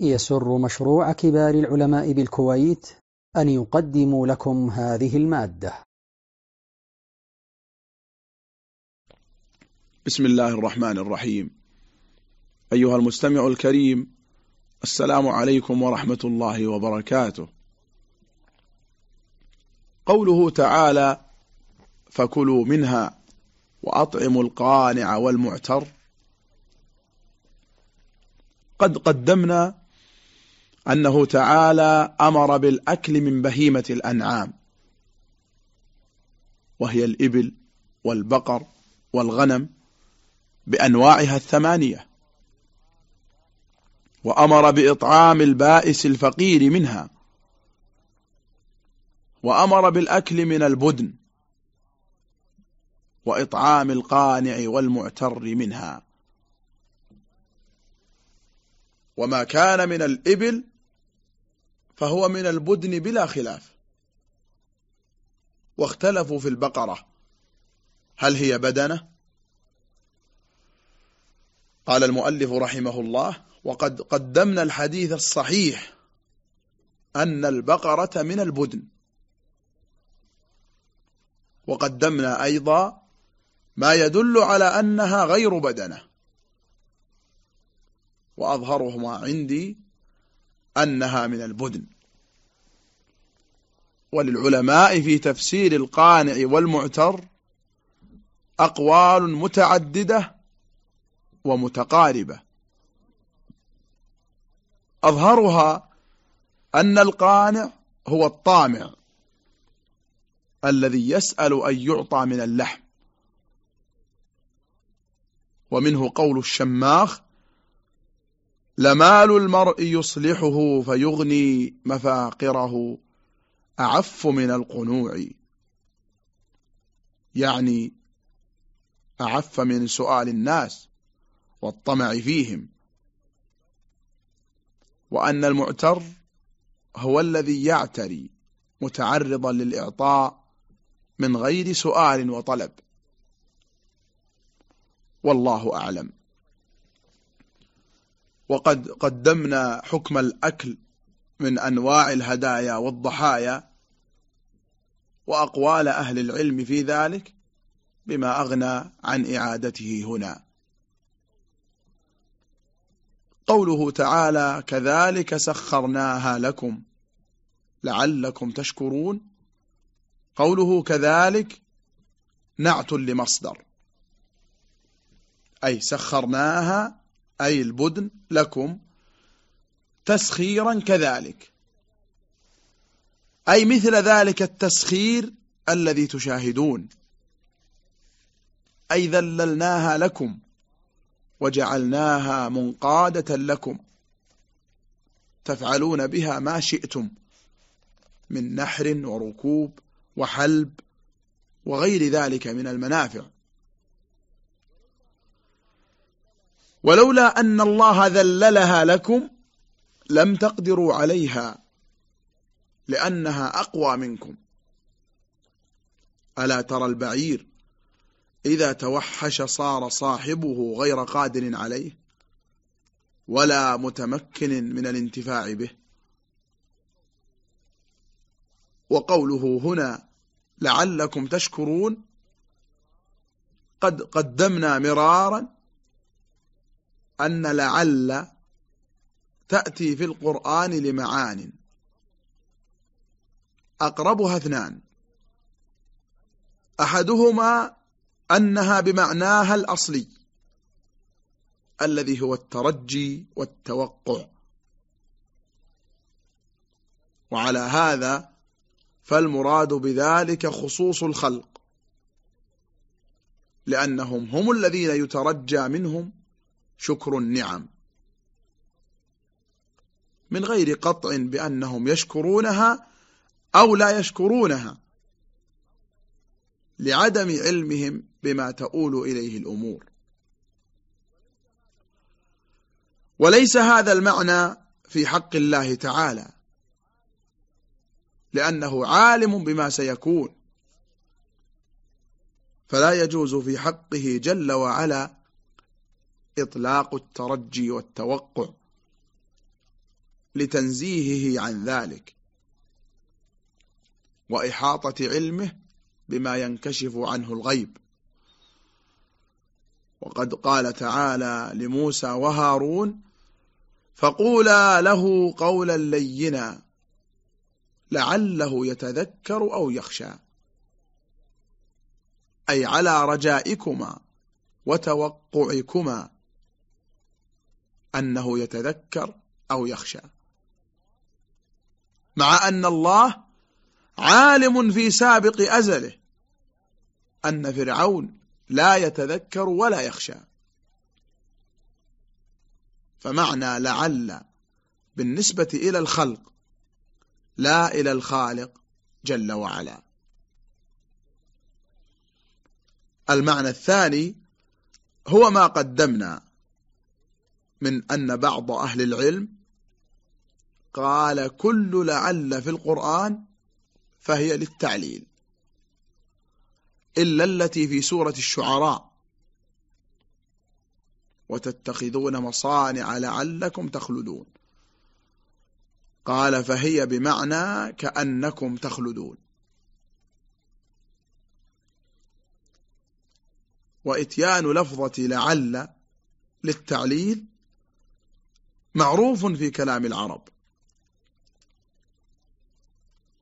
يسر مشروع كبار العلماء بالكويت أن يقدم لكم هذه المادة. بسم الله الرحمن الرحيم. أيها المستمع الكريم السلام عليكم ورحمة الله وبركاته. قوله تعالى فكلوا منها وأطعموا القانع والمعتر قد قدمنا أنه تعالى أمر بالأكل من بهيمة الأنعام وهي الإبل والبقر والغنم بأنواعها الثمانية وأمر بإطعام البائس الفقير منها وأمر بالأكل من البدن وإطعام القانع والمعتر منها. وما كان من الإبل فهو من البدن بلا خلاف. واختلفوا في البقرة. هل هي بدنة؟ قال المؤلف رحمه الله وقد قدمنا الحديث الصحيح أن البقرة من البدن. وقدمنا أيضا ما يدل على أنها غير بدنة. وأظهرهما عندي أنها من البدن. وللعلماء في تفسير القانع والمعتر أقوال متعددة ومتقاربة. أظهرها أن القانع هو الطامع الذي يسأل أن يعطى من اللحم. ومنه قول الشماخ لمال المرء يصلحه فيغني مفاقره أعف من القنوع. يعني أعف من سؤال الناس والطمع فيهم. وأن المعتر هو الذي يعتري متعرضا للإعطاء من غير سؤال وطلب. والله أعلم. وقد قدمنا حكم الأكل من أنواع الهدايا والضحايا وأقوال أهل العلم في ذلك بما أغنى عن إعادته هنا. قوله تعالى كذلك سخرناها لكم لعلكم تشكرون قوله كذلك نعت لمصدر أي سخرناها أي البدن لكم تسخيرا كذلك. أي مثل ذلك التسخير الذي تشاهدون. أي ذللناها لكم وجعلناها منقادة لكم. تفعلون بها ما شئتم من نحر وركوب وحلب وغير ذلك من المنافع. ولولا أن الله ذللها لكم لم تقدروا عليها لأنها أقوى منكم. ألا ترى البعير إذا توحش صار صاحبه غير قادر عليه ولا متمكن من الانتفاع به. وقوله هنا لعلكم تشكرون قد قدمنا مرارا أن لعل تأتي في القرآن لمعان. أقربها اثنان. أحدهما أنها بمعناها الأصلي الذي هو الترجي والتوقع. وعلى هذا فالمراد بذلك خصوص الخلق لأنهم هم الذين يترجى منهم شكر النعم. من غير قطع بأنهم يشكرونها أو لا يشكرونها. لعدم علمهم بما تؤول إليه الأمور. وليس هذا المعنى في حق الله تعالى. لأنه عالم بما سيكون. فلا يجوز في حقه جل وعلا إطلاق الترجي والتوقع لتنزيهه عن ذلك وإحاطة علمه بما ينكشف عنه الغيب. وقد قال تعالى لموسى وهارون فقولا له قولا لينا لعله يتذكر أو يخشى. أي على رجائكما وتوقعكما. أنه يتذكر أو يخشى. مع أن الله عالم في سابق أزله. أن فرعون لا يتذكر ولا يخشى. فمعنى لعل بالنسبة إلى الخلق لا إلى الخالق جل وعلا. المعنى الثاني هو ما قدمنا. من أن بعض أهل العلم قال كل لعل في القرآن فهي للتعليل إلا التي في سورة الشعراء. وتتخذون مصانع لعلكم تخلدون. قال فهي بمعنى كأنكم تخلدون. وإتيان لفظة لعل للتعليل معروف في كلام العرب.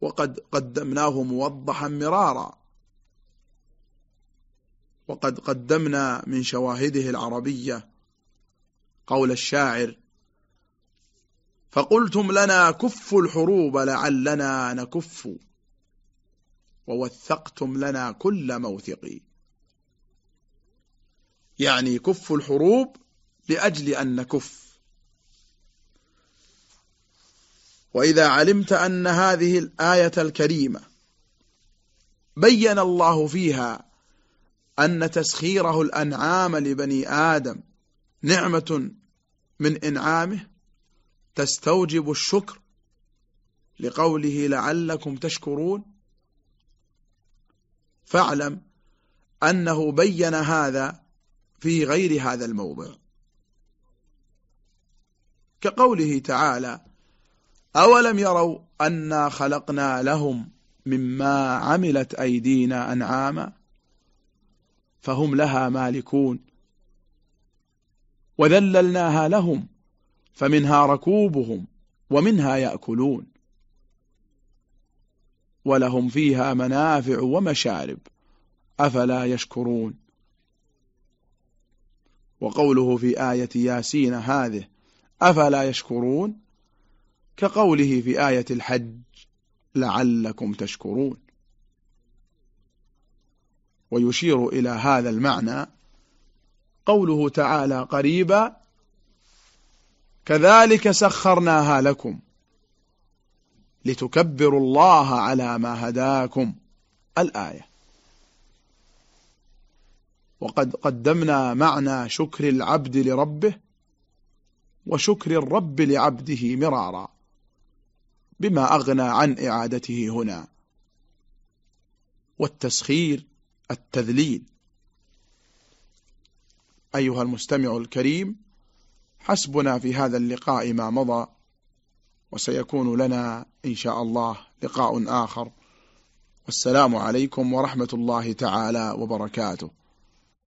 وقد قدمناه موضحا مرارا. وقد قدمنا من شواهده العربية قول الشاعر فقلتم لنا كف الحروب لعلنا نكف ووثقتم لنا كل موثق يعني كف الحروب لأجل أن نكف. وإذا علمت أن هذه الآية الكريمة بين الله فيها أن تسخيره الأنعام لبني آدم نعمة من إنعامه تستوجب الشكر لقوله لعلكم تشكرون. فاعلم أنه بين هذا في غير هذا الموضع. كقوله تعالى أولم يروا أنا خلقنا لهم مما عملت أيدينا أنعاما فهم لها مالكون وذللناها لهم فمنها ركوبهم ومنها يأكلون ولهم فيها منافع ومشارب أفلا يشكرون وقوله في آية ياسين هذه أفلا يشكرون كقوله في آية الحج لعلكم تشكرون. ويشير إلى هذا المعنى قوله تعالى قريبا كذلك سخرناها لكم لتكبروا الله على ما هداكم. الآية. وقد قدمنا معنى شكر العبد لربه وشكر الرب لعبده مرارا. بما أغنى عن إعادته هنا. والتسخير التذليل. أيها المستمع الكريم حسبنا في هذا اللقاء ما مضى وسيكون لنا إن شاء الله لقاء آخر. والسلام عليكم ورحمة الله تعالى وبركاته.